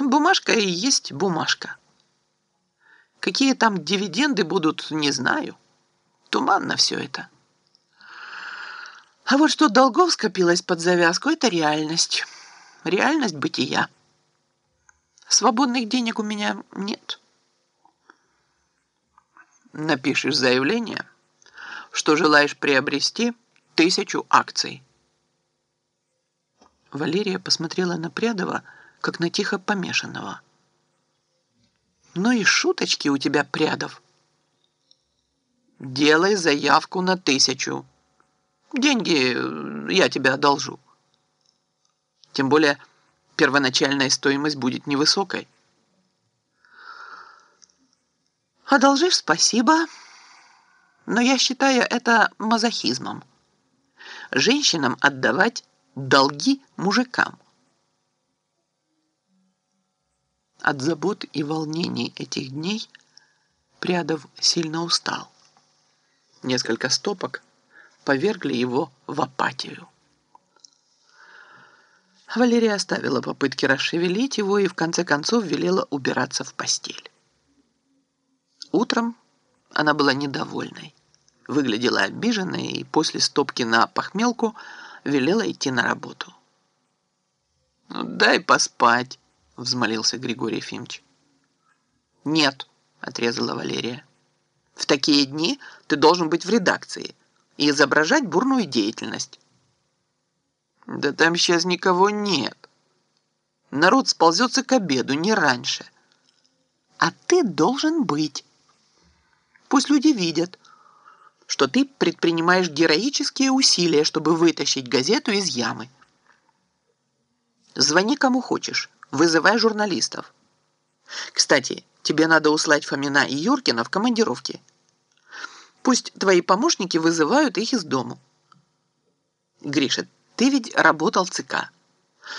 Бумажка и есть бумажка. Какие там дивиденды будут, не знаю. Туманно все это. А вот что долгов скопилось под завязку, это реальность. Реальность бытия. Свободных денег у меня нет. Напишешь заявление, что желаешь приобрести тысячу акций. Валерия посмотрела на Прядова, как на тихо помешанного. «Ну и шуточки у тебя, Прядов!» «Делай заявку на тысячу. Деньги я тебе одолжу. Тем более первоначальная стоимость будет невысокой». «Одолжишь, спасибо, но я считаю это мазохизмом. Женщинам отдавать долги мужикам». От забот и волнений этих дней Прядов сильно устал. Несколько стопок повергли его в апатию. Валерия оставила попытки расшевелить его и в конце концов велела убираться в постель. Утром она была недовольной, выглядела обиженной и после стопки на похмелку велела идти на работу. «Ну, дай поспать», взмолился Григорий Ефимович. «Нет», — отрезала Валерия. «В такие дни ты должен быть в редакции и изображать бурную деятельность». «Да там сейчас никого нет. Народ сползется к обеду, не раньше. А ты должен быть. Пусть люди видят, что ты предпринимаешь героические усилия, чтобы вытащить газету из ямы. Звони кому хочешь» Вызывай журналистов. Кстати, тебе надо услать Фомина и Юркина в командировки. Пусть твои помощники вызывают их из дому. Гриша, ты ведь работал в ЦК.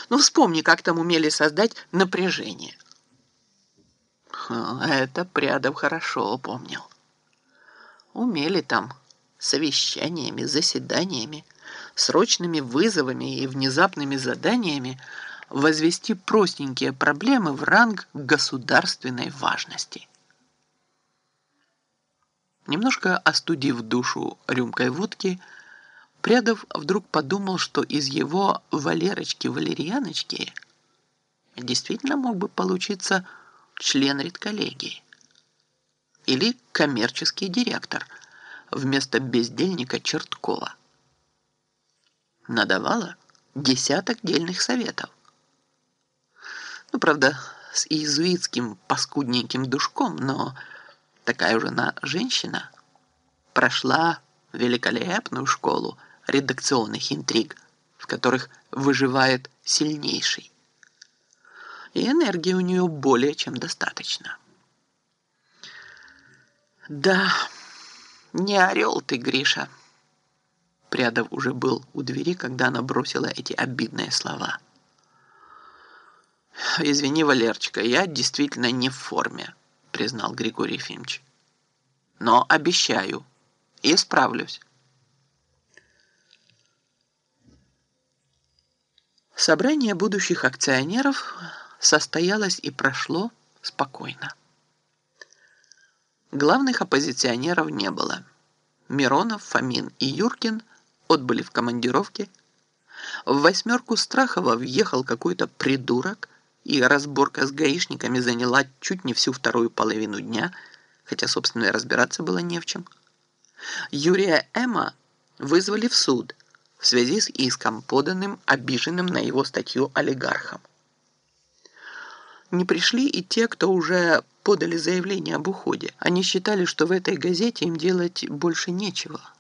Ну, вспомни, как там умели создать напряжение. Это Прядов хорошо помнил. Умели там совещаниями, заседаниями, срочными вызовами и внезапными заданиями возвести простенькие проблемы в ранг государственной важности. Немножко остудив душу рюмкой водки, Прядов вдруг подумал, что из его Валерочки-Валерьяночки действительно мог бы получиться член редколлегии или коммерческий директор вместо бездельника Черткова. Надавала десяток дельных советов. Ну, правда, с иезуитским паскудненьким душком, но такая уже она женщина. Прошла великолепную школу редакционных интриг, в которых выживает сильнейший. И энергии у нее более чем достаточно. Да, не орел ты, Гриша. Прядов уже был у двери, когда она бросила эти обидные слова. «Извини, Валерчика, я действительно не в форме», признал Григорий Ефимович. «Но обещаю, исправлюсь». Собрание будущих акционеров состоялось и прошло спокойно. Главных оппозиционеров не было. Миронов, Фомин и Юркин отбыли в командировке. В восьмерку Страхова въехал какой-то придурок – и разборка с гаишниками заняла чуть не всю вторую половину дня, хотя, собственно, и разбираться было не в чем. Юрия Эма вызвали в суд в связи с иском, поданным обиженным на его статью олигархом. Не пришли и те, кто уже подали заявление об уходе. Они считали, что в этой газете им делать больше нечего –